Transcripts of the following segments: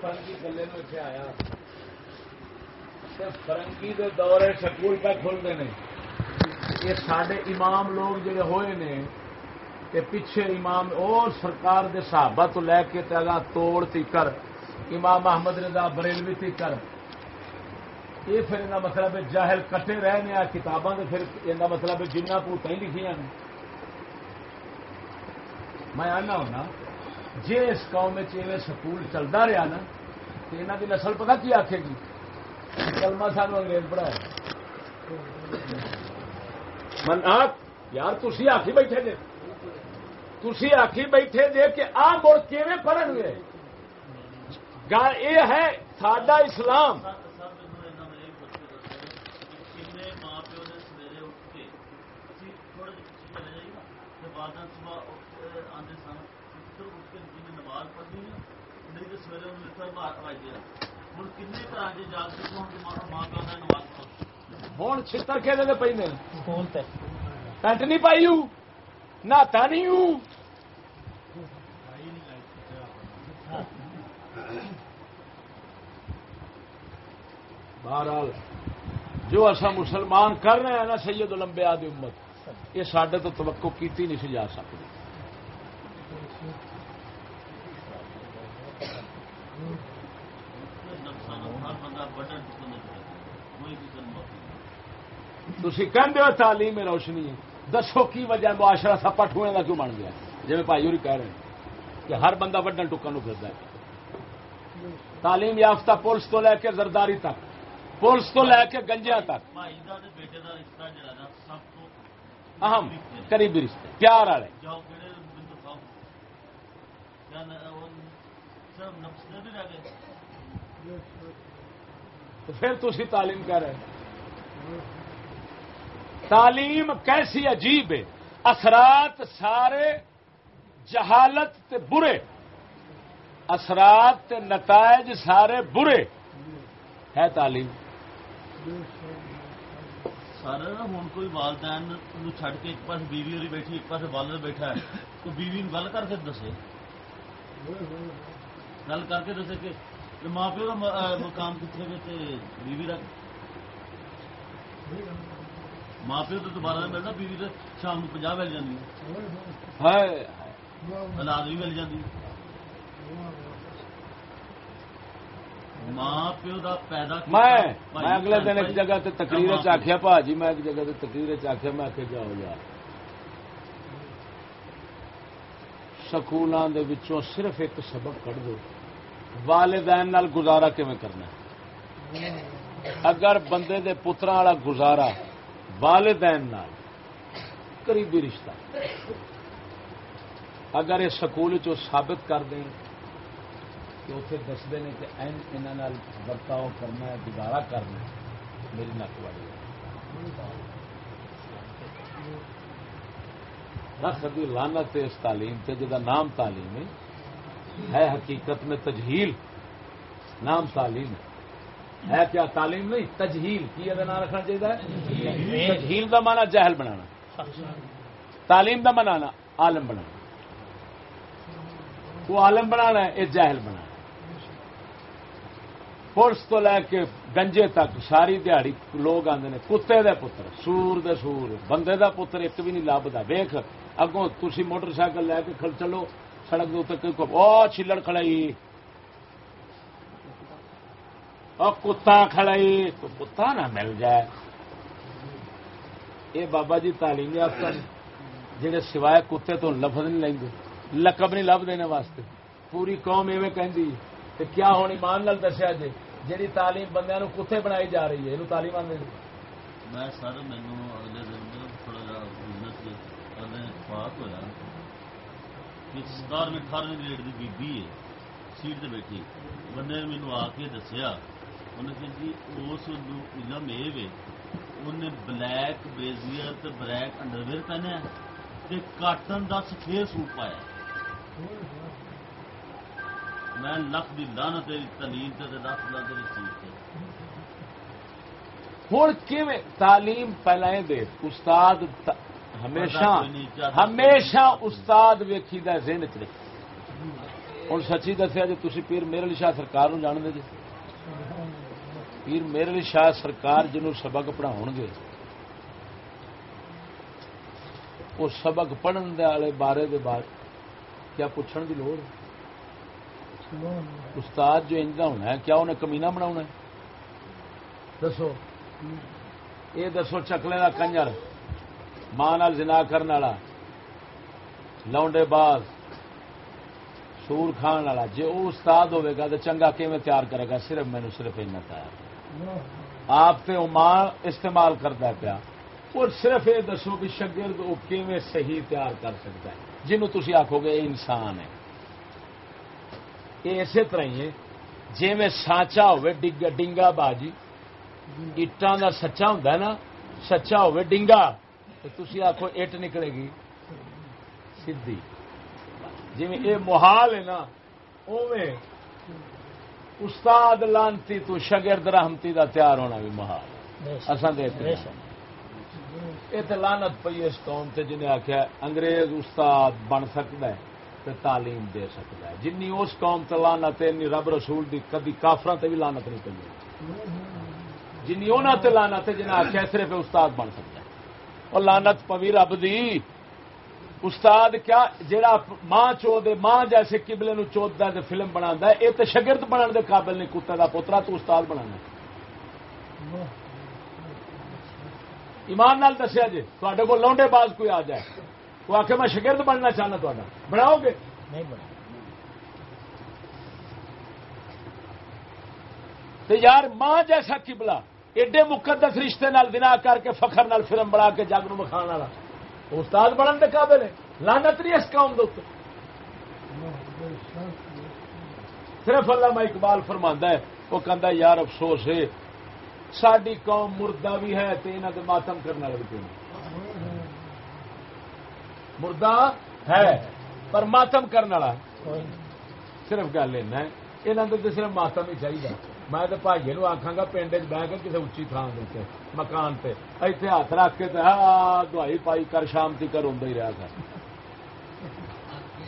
فرنگی گلے میں اتنے آیا۔ اچھا، فرنگی دے دورے سکول پہ کھلتے ہیں۔ یہ سارے امام لوگ جڑے ہوئے نے، تے پیچھے امام اور سرکار دے صحابہ تو لے کے تگا توڑ تی کر، امام محمد رضا بریلوی تی کر۔ یہ پھر یہ مطلب ہے جاہل کٹے رہنے آ کتاباں پھر یہ مطلب ہے جنہ پوتیں لکھیاں نے۔ میں آنا ہونا۔ جی اس قوم میں سکول چلتا رہا نا تو یہاں کی نسل پتا کی آخے گی؟ کلمہ سانو انگریز پڑھایا۔ من آپ، یار تھی آخی بیٹھے جی تھی آخی بیٹھے جے کہ آ مڑ کیون پڑھن گے؟ گل یہ ہے سڈا اسلام۔ ہوں چھتر پہ پینٹ نہیں پائی نہاتا نہیں ہوں۔ بہرحال جو اصا مسلمان کر رہے ہیں نا سید لمبے آدمی امت یہ سڈے تو توقع کی نہیں سی جا سکتی۔ تھی کہ تعلیم روشنی ہے۔ دسو کی وجہ معاشرہ سپا ٹوئے کا کیوں بن گیا جی بھائی ہوئی کہہ رہے ہیں کہ ہر بندہ وڈن ٹکن پھرتا ہے۔ تعلیم یافتہ پولیس تو لے کے زرداری تک، پولیس تو لے کے گنجیا تک۔ اہم، قریبی رشتے، پیار والے۔ تو پھر تھی تعلیم کہہ رہے؟ تعلیم کیسی عجیب ہے۔ اثرات سارے جہالت تے برے۔ اثرات تے نتائج سارے برے۔ ہے تعلیم۔ نا ہوں کوئی والدین چھڈ کے ایک پاس بیوی بیٹھی ایک پاس والد بیٹھا ہے۔ تو بیوی گل کر کے دسے۔ گل کر کے دسے کہ ماں پیو کا مقام کتنے بیوی رکھ ماں پیو تو دوبارہ ملتا بیوی تو شام کو پناہ مل جاتی اولاد بھی مل جاتی ماں پیو دا پیدا میں اگلے دن ایک جگہ تے تقریر چاخیا پا جی میں ایک جگہ تے تقریر چاخیا میں آخیا جاؤ یار۔ سکولوں کے صرف ایک سبق کٹ دو۔ والدین نال گزارا کیون کرنا؟ اگر بندے دے پترا والا گزارا والدین نال، قریبی رشتہ۔ اگر یہ سکول ثابت کر دیں کہ اتنے دستے ہیں کہ این انہوں برتاؤ کرنا ہے، گزارا کرنا ہے، میری نک والی رکھ دی لانت اس تعلیم تے جدا نام تعلیم ہے ہے حقیقت میں تجہیل، نام تعلیم ہے۔ ہے کیا تعلیم نہیں؟ تجہیل، کی اگر نام رکھنا چاہیے؟ تجہیل کا مانا جہل بنانا۔ تعلیم کا منانا عالم بنانا۔ وہ عالم بنانا ہے، یہ جہل بنانا۔ پولیس تو لے کے گنجے تک ساری دیہڑی لوگ آتے ہیں کتے دے پتر، سور دے سور، بندے دا پتر، ایک بھی نہیں لبتا ویخ اگوں تھی موٹر سائیکل لے کے چلو، سڑک بہت چلڑ کھڑائی۔ اور کتا کھڑائی۔ تو کتا نہ مل جائے۔ یہ بابا جی تعلیم یافتہ جہے سوائے کتے تو لفظ نہیں لیں گے لقب نہیں لب دینے واسطے۔ پوری قوم ایویں کہ کیا ہونی مان لال دسیا جی جی تعلیم بندے کتے بنائی جا رہی ہے یہ تعلیم آدھے میں سر مینو اگلے دن تھوڑا جا بزنس ہوا ستارویں اٹھارویں گریڈ کی بیبی ہے، سیٹ سے بیٹھی۔ بندے نے مینو آ کے دسیا انہیں کہ جی اس علم یہ انہیں بلیک بریزیئر بلیک انڈرویئر پہنیا کاٹن کا سفید سوٹ پایا۔ میں لکھ دی لان تلیم لکھ لانے سیٹ ہوں تعلیم پہلے دے؟ استاد ہمیشہ ہمیشہ استاد ویکھی دا ذہن چ ہوں سچی دسیا جی تھی پیر میرے علی شاہ سرکار نو جانتے جی؟ پیر میرے علی شاہ سرکار جنہوں سبق پڑھاؤ گے۔ وہ سبق پڑھن دے والے بارے دے بارے کیا پوچھنے کی لوڑ استاد جو انجا ہونا ہے کیا انہیں کمینا بنا ہے؟ دسو۔ یہ دسو چکلے کا کنجر۔ ماں زنا کرنے والا، لونڈے باز، سور کھان والا جی وہ استاد ہوے گا تو چنگا کیون تیار کرے گا؟ صرف مینو صرف اینا تیار آپ تے ماں استعمال کرتا پیا۔ اور صرف یہ دسو کہ شگرد وہ کیون صحیح تیار کر سکتا ہے۔ جنہوں تھی آخو گے یہ انسان ہے۔ یہ اسی طرح ہی ہے۔ جی میں سانچا ہوے ڈنگا باجی اٹان کا سچا ہوں نا، سچا ہوے ڈنگا۔ تھی آخو اٹ نکلے گی سیدھی جی یہ محال ہے نا اوے استاد لانتی تو شگرد رحمتی دا تیار ہونا بھی محال اصل یہ تو لانت پی اس قوم سے جنہیں آخیا انگریز استاد بن سکتا ہے تو تعلیم دے سکتا ہے۔ جن اس قوم سے لانت رب رسول دی کدی کافر سے بھی لانت نہیں پی جن تے لانت جنہیں آخیا صرف استاد بن سکتا ہے۔ اور لانت پوی رب دی۔ استاد کیا جڑا ماں چو دے ماں جیسے کبلے نو چوت دے فلم بنا یہ تو شگرد بننے دے قابل نہیں کتے دا پوترا تو استاد بنا ایمان نال دسیا جی تے کو لونڈے باز کوئی آ جائے۔ وہ آخر میں شگرد بننا چاہنا تا بناؤ گے؟ نہیں بنا یار ماں جیسا کبلا ایڈے مقدس رشتے نال بنا کر کے فخر نال فلم بنا کے جگ نو مکھان والا۔ استاد بنن کے قابل ہے۔ لانت نہیں اس قوم دے صرف اللہ اقبال فرما ہے، وہ کہہ یار افسوس ہے ساری قوم مردہ بھی ہے تو یہاں کے ماتم کرنے لگ پہ مردہ ہے، پر ماتم کرنے والا صرف گل لینا ہے یہاں تو صرف ماتم ہی چاہیے۔ میں تو بھائی نو آخا گا پنڈ بہ کے کسی اچھی تھان دے مکان سے اتنے ہاتھ رکھ کے دوائی پائی کر شامتی کر ہی رہا کر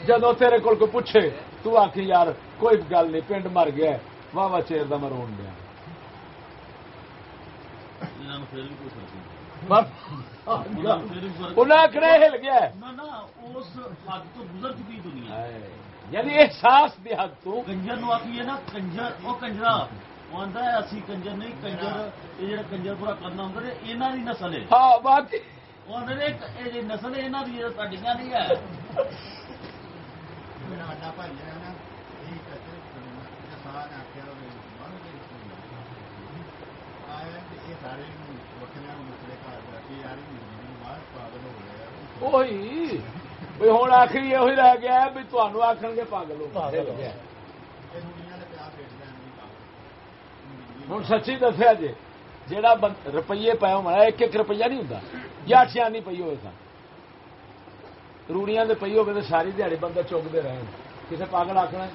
جدو تیرے کول کو پوچھے تو آخی یار کوئی گل نہیں پنڈ مر گیا واہ واہ چیر کا مرون گیا ہل گیا یعنی احساس دی حد تو کنجر نو آخیے نا کنجر وہ کنجرا وہ آتا ہے اسی کنجر نہیں کنجر یہ جڑا کنجر پورا کرنا ہوں یہاں کی نسل ہے ہاں باقی وہ آدھے نسل ہے یہاں کی سڈیا نہیں ہے وہی ہوں آخری یہ رہ گیا بھی تمہوں آخ گے پاگل ہوں سچی دسیا جی جہاں روپیے پے ہونا ایک ایک روپیہ نہیں ہوں یا چھیانی پی ہوئے سن روڑیاں پی ہوگی تو ساری دیہی بندے چکتے رہے کسی پاگل آخنا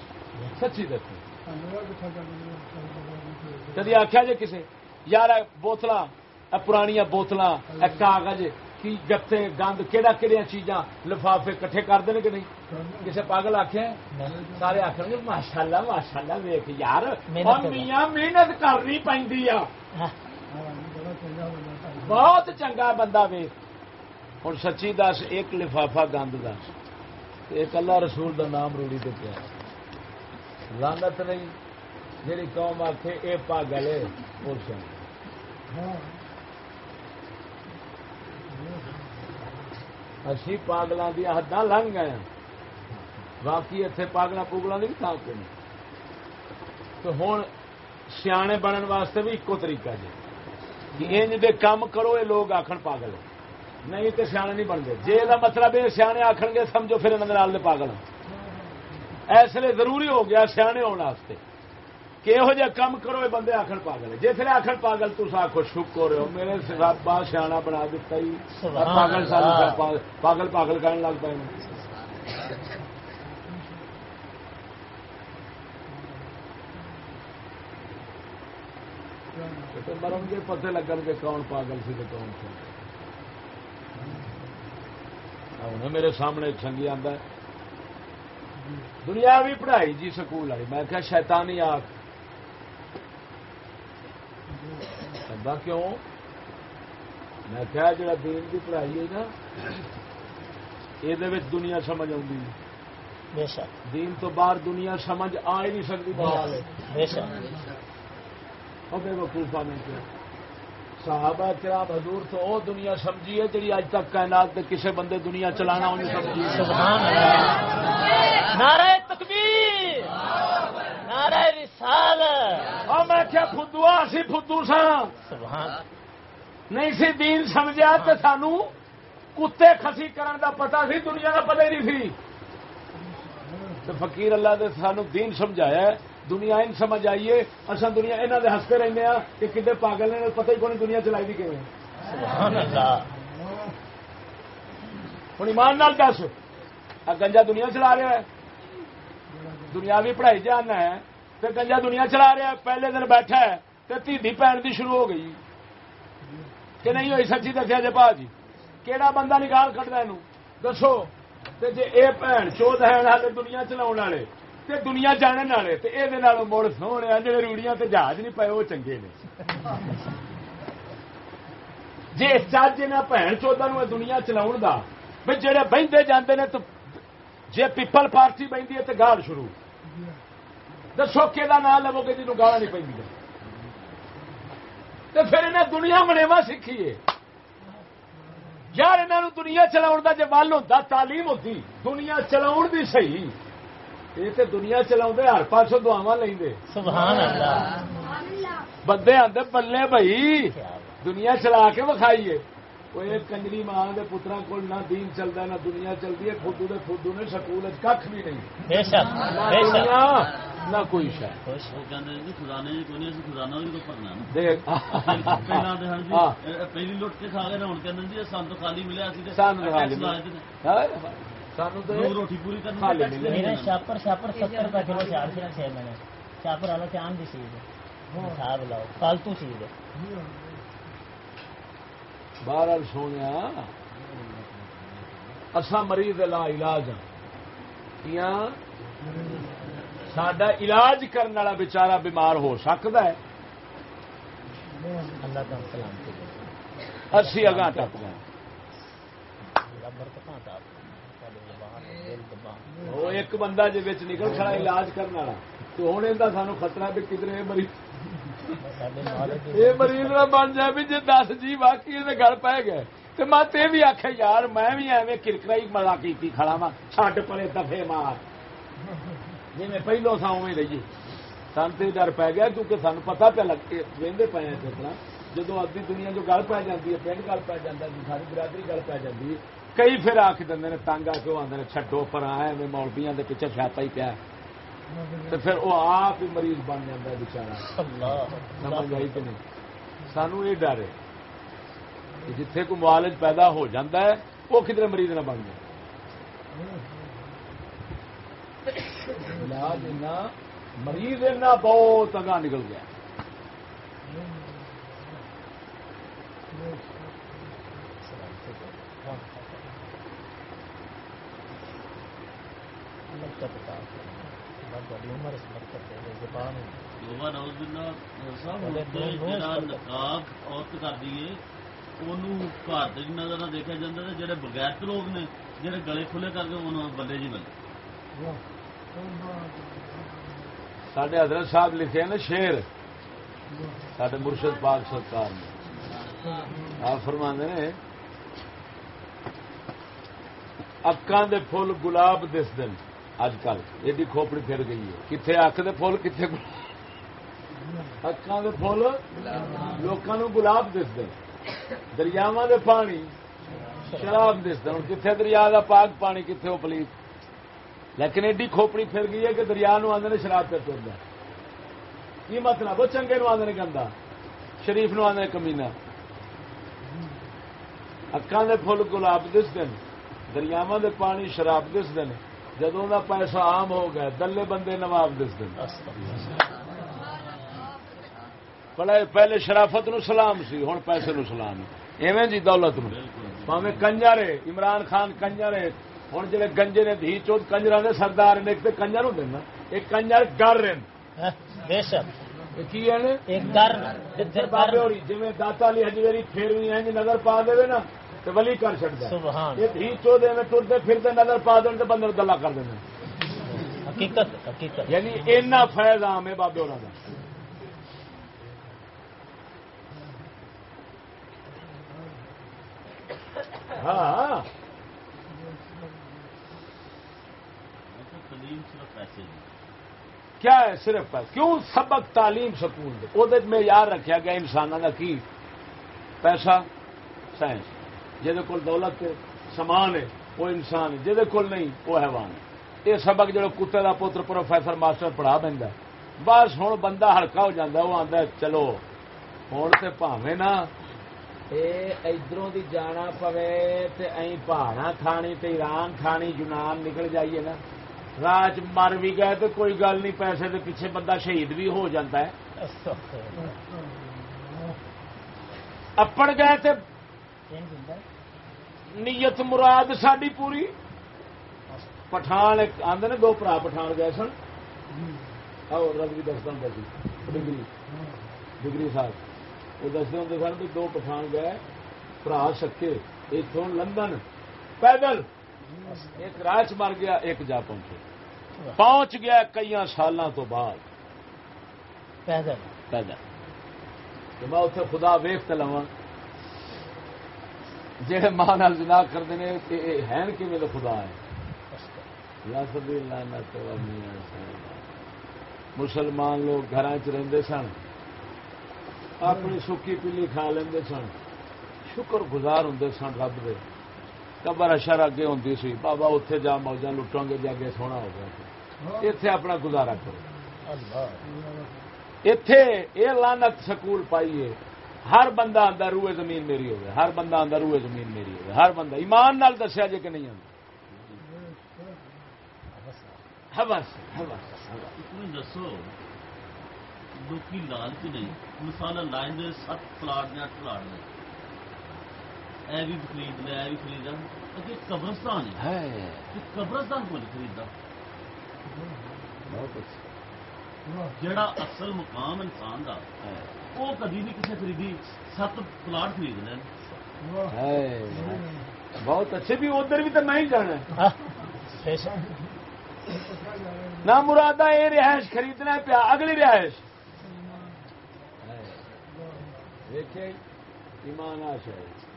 سچی دس کدی آخیا جی کسی یار بوتل پرانیاں بوتل کاغذ کی گتے گند کہڑا کہڑی چیزاں لفافے کٹھے کر دیں کہ نہیں؟ کسی پاگل آخے سارے آخر گے ماشاء اللہ ماشاء اللہ ویخ یار میاں محنت کرنی پی بہت چنگا بندہ ویخ ہوں سچی دس ایک لفافا گند دس۔ ایک اللہ رسول دا نام روڑی پیا۔ لانت نہیں جی قوم آخے یہ پاگل ہے اسی پاگلوں دیا حداں لنگ گئے باقی اتنے پاگل پوگلوں کی بھی تھان کو نہیں تو ہوں سیانے بننے واسطے بھی ایکو طریقہ جی کہ انج دے کام کرو یہ لوگ آخر پاگل نہیں تو سیانے نہیں بنتے جی یہ مطلب یہ سیانے آخ گے سمجھو پھر انہوں نے پاگل اس لیے ضروری ہو گیا سیانے ہونے کہ یہو جہ کام کرو یہ بندے آخر پاگل جی پھر آخر پاگل تو آخو شکر ہو میرے ربا سیاح بنا دیتا ہی۔ پاگل پاگل پاگل کہنے لگ پے مرن گے پتے لگن گے کون پاگل سی تو کون سی میرے سامنے چنگی آتا ہے۔ دنیاوی پڑھائی جی سکول والی میں کیا شیطانی آخ کہا کیوں؟ میں کیا جڑا دین کی پڑھائی ہے نا یہ دنیا سمجھ آؤں شک۔ دین تو باہر دنیا سمجھ آ ہی نہیں سکتی۔ باہر بے وقوفا میں کیا صحابہ کرام حضور تو وہ دنیا سمجھی ہے جی اج تک کائنات کسی بندے دنیا چلانا انہیں سمجھی۔ ہے سبحان اللہ۔ نعرہ تکبیر رسالت اور میں کیا فدو اسی فدو سا نہیں سی دین سمجھا تو سانو کتے خسی کرن دا پتا سی دنیا کا پتہ ہی نہیں سی۔ تو فقیر اللہ نے سانو دین سمجھایا ہے دنیا ان سمجھ آئیے اصا دنیا انہوں نے ہستے رہنے ہاں کہ کتنے پاگل نے پتہ ہی کون دنیا چلائی دی سبحان اللہ۔ ہوں ایمان نال دس گنجا دنیا چلا رہا ہے۔ دنیاوی پڑھائی جانا ہے۔ تو گنجا دنیا چلا رہا ہے، پہلے دن بیٹھا ہے تو تھی پہن کی شروع ہو گئی۔ کہ نہیں ہوئی سچی دسیا جی پا جی؟ کہڑا بندہ نکال کٹتا یہ دسو۔ جی یہ بھن چوت ہے والے دنیا چلا والے تے دنیا جانے والے تے یہ مڑ سونے جڑے روڑیاں تے جہاز نہیں پائے، وہ چنگے نے۔ جی چج نہ بھن چوتھا نو دنیا چلاؤ دا بھائی جہے بہتے جاندے نے تو جی پیپل پارٹی بہتی ہے تو گال شروع۔ دسو کہ نام لو گے جنوب گالا نہیں پہ تو پھر انہیں دنیا منیوا سیکھیے۔ یار انہوں دنیا چلاؤ کا جب ول ہوتا تعلیم ہوتی دنیا چلاؤ دی صحیح۔ یہ تو دنیا چلا ہر پاسوں دعوا لیں سبحان اللہ بندے آتے بلے بھائی دنیا چلا کے وکھائیے۔ وہ ایک کنجری ماں کے پترا کو نہ دین چلتا نہ دنیا چلتی ہے خودو دے خودو نے سکول کھ بھی نہیں۔ بے شک نہ کوئی شاید پہلی لوٹ کے کھا گئے سان تو خالی ملیا سانو روٹی پوری کرنا چھاپر چھاپر ستر کا کلو سونے اصا مریض علاج سڈا علاج کرنے والا بچارا بیمار ہو سکتا ہے۔ اسی اگاں ٹپ گئے۔ وہ ایک بندہ جی نکل کھڑا علاج کرنے والا تو ہوں یہ سانو خطرہ بھی کدھر یہ مریض۔ یہ مریض نہ بن جائے بھی جی دس جی باقی یہ گل پہ گئے۔ تو مت یہ بھی آخ یار میں بھی ایویں کرکرا ہی ملا کی کھڑا وا چھڈ پڑے دفے مار۔ جی میں پہلو تھا اویں رہیے سن تو ڈر پی گیا کیونکہ سان پتا پہ لگ وہدے پے ہیں اس طرح جدو ادی دنیا جو گل پی جاتی ہے پنڈ گل پی جاتا ہے ساری برادری گل پی جاتی ہے کئی پھر آخ دیں تنگ آ کے آدھے چڈو پر آئے مولبیاں کے پیچھے چھاپا ہی پیا تو پھر وہ آپ ہی مریض بن جاتا ہے بچارا سمجھ آئی کہ نہیں سانو یہ ڈر ہے جتھے کوئی معالج پیدا ہو جاتا ہے وہ کدھر مریض نہ بن جائے علاج اینا مریض اینا بہت اگاں نکل گیا اللہ کا بتا اللہ بڑی عمر اس برکت ہے زبان ਲੋਵਾ ਨੌਜ਼ ਬਿੱਲਾ ਸਾਹਿਬ ਉਹਦੇ ਉੱਤੇ ਦੋ- ਦੋ ਜਿਹੜਾ ਸੌ- ਨਕਾਬ ਔਰਤ ਕਰਦੀ ਏ ਉਹਨੂੰ ਘਰ ਦੇ ਨਜ਼ਰ ਨਾਲ ਦੇਖਿਆ ਜਾਂਦਾ ਤੇ ਜਿਹੜੇ ਬਗੈਰਤ ਲੋਕ ਨੇ ਜਿਹੜੇ ਗਲੇ ਖੁੱਲੇ ਕਰਕੇ ਉਹਨਾਂ ਨੂੰ ਬੱਲੇ ਜੀ ਬੱਲੇ سڈے حضرت صاحب لکھے نا شیر سڈے مرشد پاک سرکار نے۔ آپ فرما نے اکاں دے پھول گلاب دس دن۔ اج کل ایڈی کھوپڑی پھر گئی ہے۔ کتنے اک دے پھول کتنے اکاں دے پھول لوکاں نو گلاب دس دن۔ دریاواں دے پانی شراب دس دن۔ ہن کتنے دریا دا پاک پانی کتنے وہ پلیت؟ لیکن ایڈی کھوپڑی پھر گئی ہے کہ دریا نو آدھے شراب پہ تر کی مطلب؟ وہ چنگے نو آدھے گندا۔ شریف نو آدھے کمینا اکان دے فل گلاب دس دن دریاواں دے پانی شراب دس دن جدوں دا پیسہ عام ہو گیا، دلے بندے نواب دس دن بڑا پہلے شرافت نو سلام سی ہوں پیسے نو سلام۔ ایویں جی دولت نو۔ پاوے کنجر عمران خان کنجر ہوں جڑے گنجے نے دھی چوت کنجر کے سردار نے ایک کنجر ہوں نا ایک کنجر گر رہے ہاں، جی داتا علی ہجویری پھیروی ہیں جی نظر پا دے نا تو ولی کر چڑتا یہ دھی چودے میں ٹرتے پھرتے نظر پا تو بندے گلا کر دینا حقیقت حقیقت۔ یعنی اینا فیض عام ہے بابے ہونا کا ہاں۔ تعلیم صرف پیسے کیا ہے صرف پیسہ کیوں سبق تعلیم سکون دے؟ وہ میں یاد رکھا گیا انسانوں کا کی؟ پیسہ سائنس۔ جہد کول دولت ہے سامان ہے وہ انسان ہے۔ جہد کول نہیں وہ حیوان ہے۔ یہ سبق جب کتے کا پوتر پروفیسر ماسٹر پڑھا پہ بس ہوں بندہ ہلکا ہو جاتا وہ آتا چلو ہوں تو پاوے نا۔ ادھروں دی جانا پوے تے ائی پہاڑا کھانی تے ایران کھانی یونان نکل جائیے نا۔ راج مر بھی گئے تو کوئی گل نہیں، پیسے دے پیچھے بندہ شہید بھی ہو جاتا ہے۔ اپڑ گئے تے کین زندہ نیت مراد ساری پوری۔ پٹھان آدھے نے، دو برا پٹھان گئے سن۔ آؤ دستا ہوں سی، ڈگری۔ ڈگری صاحب۔ وہ دستے ہوں سن بھی دو پٹھان گئے برا سکے اتوں لندن۔ پیدل۔ ایک راج مر گیا ایک جا پہنچے۔ پہنچ گیا کئی سالوں تو بعد۔ پیدل۔ میں اتنے خدا ویخ لوا جہے ماں نال جنا کرتے ہیں ہے؟ کہ میرے خدا ہے۔ مسلمان لوگ گھر چ سن۔ اپنی سکی پیلی کھا لیندے سن۔ شکر گزار ہوں سن رب دے۔ قبر اشر اگے ہوں سی بابا اتے جا موجہ لٹوں گے جا کے سونا ہو گیا اتے اپنا گزارا کرو اللہ اتے یہ لانت سکول پائیے ہر بندہ آدھا روئے زمین میری ہوگی ہر بندہ آدھا روئے زمین میری ہوگی ہر بندہ ایمان نال دسیا جے کہ نہیں آتا اتنے دسو لوکی نہیں مثال لائن دے سات پلاٹ نے اٹھ پلاٹ نے اے بھی خرید لے اے بھی خرید لے۔ قبرستان ہے۔ قبرستان کو نہیں خریدا بہت اچھا۔ جڑا اصل مقام انسان دا وہ کدی نہیں کسے خریدی سات پلاٹ خرید ہے۔ بہت اچھے بھی ادھر بھی تو میں ہی جانا ہے۔ ہاں، نہ مرادہ یہ رہائش خریدنا ہے پیا اگلی رہائش۔ دیکھے ایمان آ شاید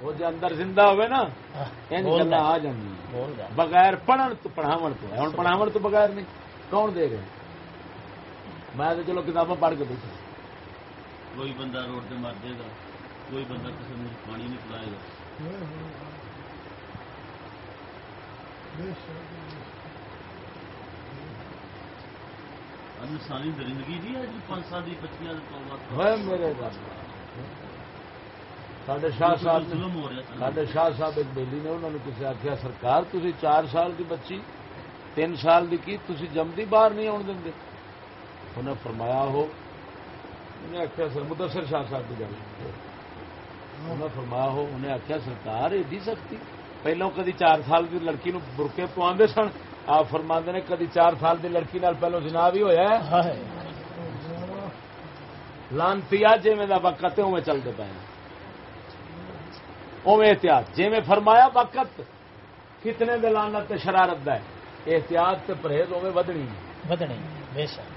وہ جو اندر زندہ ہوئے نا ہاں، گلا آ ہے۔ بغیر پڑھن تو پڑھاون تو ہوں پڑھاون تو بغیر نہیں۔ کون دے گئے؟ میں تو چلو کتابیں پڑھ کے بیٹھا۔ کوئی بندہ روڈ تے مر جائے گا کوئی بندہ کسی نے پانی نہیں پلائے گا۔ انسانی درندگی نہیں ہے جی پانچ سال کی بچیاں میرے رب سڈے شاہ صاحب سڈے شاہ ایک بیلی نے انہوں نے کسی آخیا سرکار تھی چار سال کی بچی تین سال کی کی تھی جمدی باہر نہیں آن دیں انہیں فرمایا ہو۔ انہیں آخیا سر مدثر شاہ صاحب کی گل۔ انہیں فرمایا ہو۔ انہیں آخیا سرکار ایڈی سختی۔ پہلو کدی چار سال کی لڑکی نو برقے پوندے سن۔ آپ فرما نے کدی چار سال کی لڑکی نال پہلو جناب ہی ہویا ہے۔ ہائے، لانتی جی میں وقت ہے اوے چلتے پے اوے احتیاط۔ جی میں فرمایا وقت کتنے دے لانت تے شرارت دا ہے۔ احتیاط تے پرہیز اوے ودنی ہے۔ بدنی بے شک۔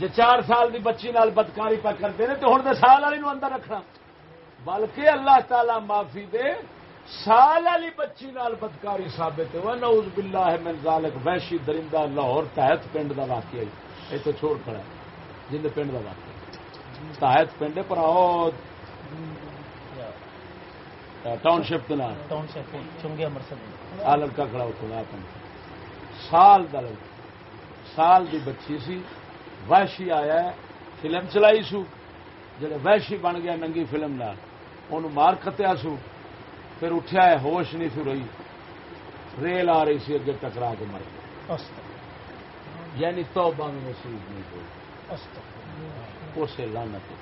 جے چار سال دی بچی نال بدکاری پا کرتے ہیں تو ہن دے سال والی نو اندر رکھنا۔ بلکہ اللہ تعالی معافی دے سال والی بچی نال بدکاری ثابت ہے نعوذ باللہ من ذالک۔ وحشی درندہ لاہور تحت پنڈ دا واقعہ ہے۔ یہ تو چھوڑ کھڑا ہے۔ جن پنڈ دا واقعہ تحت پنڈ پر ٹاؤن شپ آ لڑکا کھڑا اتوں اپنا سال دا لڑکا۔ سال دی بچی سی۔ وحشی آیا ہے۔ فلم چلائی سو۔ جڑے وحشی بن گیا ننگی فلم نال۔ اونوں مار کتیا سو۔ پھر اٹھیا ہے ہوش نہیں سو رہی۔ ریل آ رہی سی اگے ٹکرا کے مر گیا۔ یعنی توبہ میں نصیب نہیں ہوئی۔ اسے لعنت ہے۔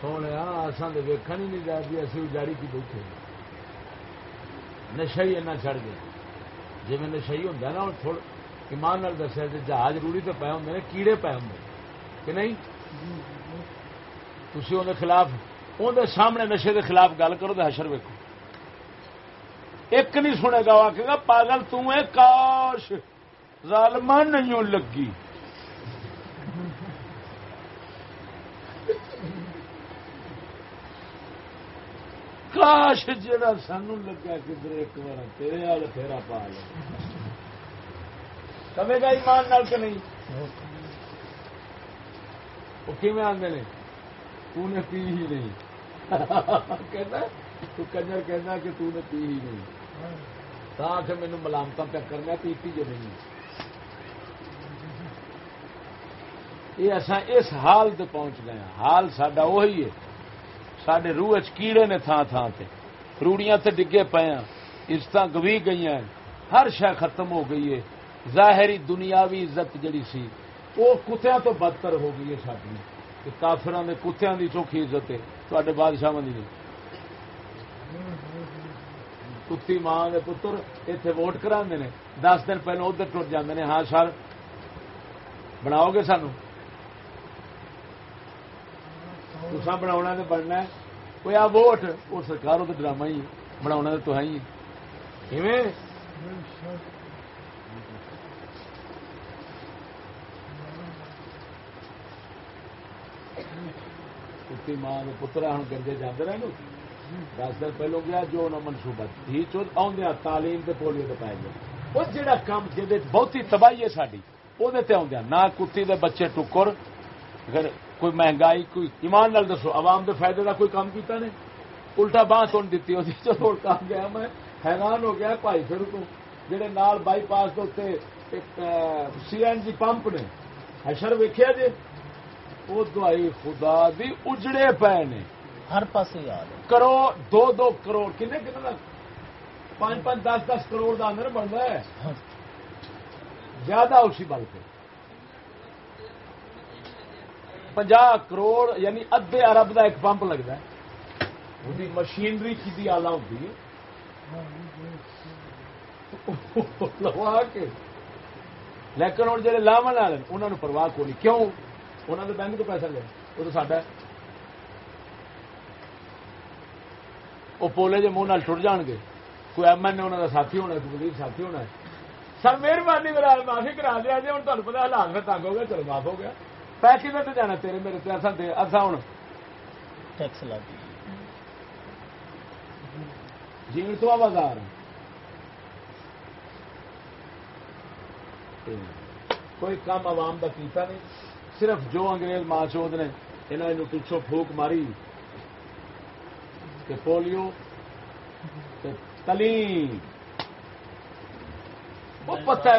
سونے اصل تو ویکن ہی نہیں جا بھی اسی اجاڑی کی بیٹھے نشا ہی ایسا چڑھ گیا۔ جی میں نشا ہی ہوں نا تھوڑا ایمان نال دسیا جی جہاز روڑی تو پے ہوں کیڑے پے ہوں کہ نہیں؟ تھی اندر خلاف اندر سامنے نشے کے خلاف گل کرو تو حشر ویکو ایک نہیں سنے گا وہ آخے گا پاگل تیں کاش! ظالمہ نہیں لگی۔ کاش جا سانو لگا کدھر ایک بار تیرے وال پھیرا پا لے کمے گا ایمان نال کہ نہیں؟ وہ کیون آدھے نے؟ تو نے پی ہی نہیں۔ کہنا تو کنجر کہنا کہ تو نے پی ہی نہیں۔ تا کہ مینو ملامت پہ کرنا پیتی جو نہیں۔ یہ اصا اس حال تے پہنچ گئے ہاں۔ حال سڈا وہی ہے۔ سڈے روح کیڑے نے تھان تھان سے روڑیاں تے ڈگے پے ہیں عزت گوی گئی ہیں۔ ہر شہ ختم ہو گئی ہے۔ ظاہری دنیاوی عزت جڑی سی، وہ کتیا تو بدتر ہو گئی ہے ساری کافران کے کتیا کی چوکھی عزت ہے۔ تے بادشاہ کی کتی ماں کے پتر اتنے ووٹ کرا دس دن پہلے ادھر ٹر جاتے ہیں ہاں سر، بناؤ گے سانو؟ تسا بنا بننا کوئی آ ووٹ، وہ سرکار تو ڈرامہ ہی بنا تو ہے۔ ہی ماں پتر ہوں گردے جانے رہے دس دن پہلو گیا جو انہیں منصوبہ تھی چود آدھے تعلیم کے پولیو کے پائے گیا۔ وہ جہاں کام جی بہتی تباہی ہے ساری وہ آدھے نہ کتی دے بچے ٹکر، اگر کوئی مہنگائی کوئی ایمان نال دسو عوام دے فائدے کا کوئی کام کیتا نے الٹا باہ تو دیتی ہوتی چلو کام گیا میں حیران ہو گیا بھائی پھر کو جہے نال bypass C N G pump نے حشر ویکیا جی؟ وہ دوائی خدا دی اجڑے پے نے۔ ہر پاس یاد کروڑ دو دو کروڑ کنے کنے پانچ پانچ دس دس کروڑ کا اندر بنتا ہے۔ زیادہ اسی بل پہ۔ پنجا کروڑ یعنی ادے ارب کا ایک پمپ لگتا ہے۔ وہی مشینری کی آلہ ہوتی ہے۔ لوا کے۔ لیکن ہوں جہے لاون والے انہوں نے پرواہ کو نہیں کیوں؟ انہوں نے بینک تو پیسہ لیا وہ تو ساڈا وہ پولے جی منہ ٹر جان گے۔ کوئی ایم این اے انہوں کا ساتھی ہونا کوئی وزیر ساتھی ہونا ہے۔ سر، مہربانی میرا معافی کرا دیا جی ہوں تمہیں پتا حالات میں تنگ ہو گیا چلو معاف ہو گیا۔ پیسے میں تو جانا تیرے میرے تے اصل اصا ہوں ٹیکس لگ جیڑ تو بازار کوئی کام عوام کا کیتا نہیں صرف جو انگریز ماں چوت نے انہوں پچھوں پھوک ماری کہ پولیو تلیم وہ پتا ہے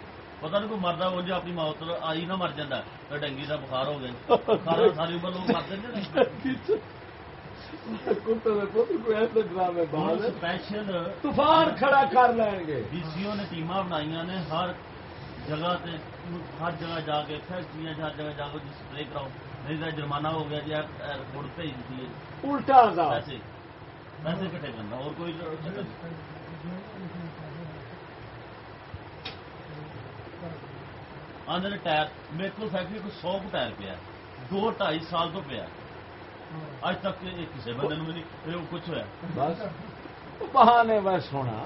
پتا نہیں کوئی مرد وہ جی اپنی موت آئی نہ مر جا ڈینگی کا بخار ہو گیا ساری عمر لوگ مر جائیں اسپیشل طوفان کھڑا کر لیں گے ڈی سی نے ٹیم بنائی نے ہر جگہ تے ہر جگہ جا کے فیکٹری ہر جگہ جا کے کراؤ نہیں تو جرمانہ ہو گیا جی رپورٹ بھیج الٹا پیسے پیسے کٹے کرنا اور کوئی آدھے ٹائر، میرے کو فیکٹری کو سو کو ٹائر پیا دو ڈھائی سال تو پیا اج تک کسی بندے نہیں کچھ ہوا بس۔ بہانے بس ہونا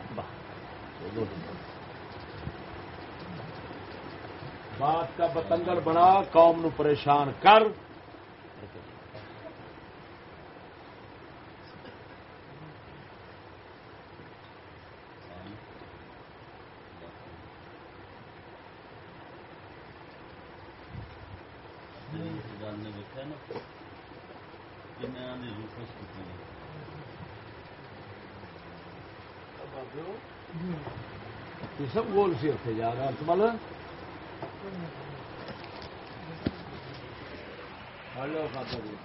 بات کا بتنگڑ بنا، قوم نو پریشان کر نے دیکھا نا روپس کی سب گول سی اتنے جا رہا مل ہلو کھاتا جی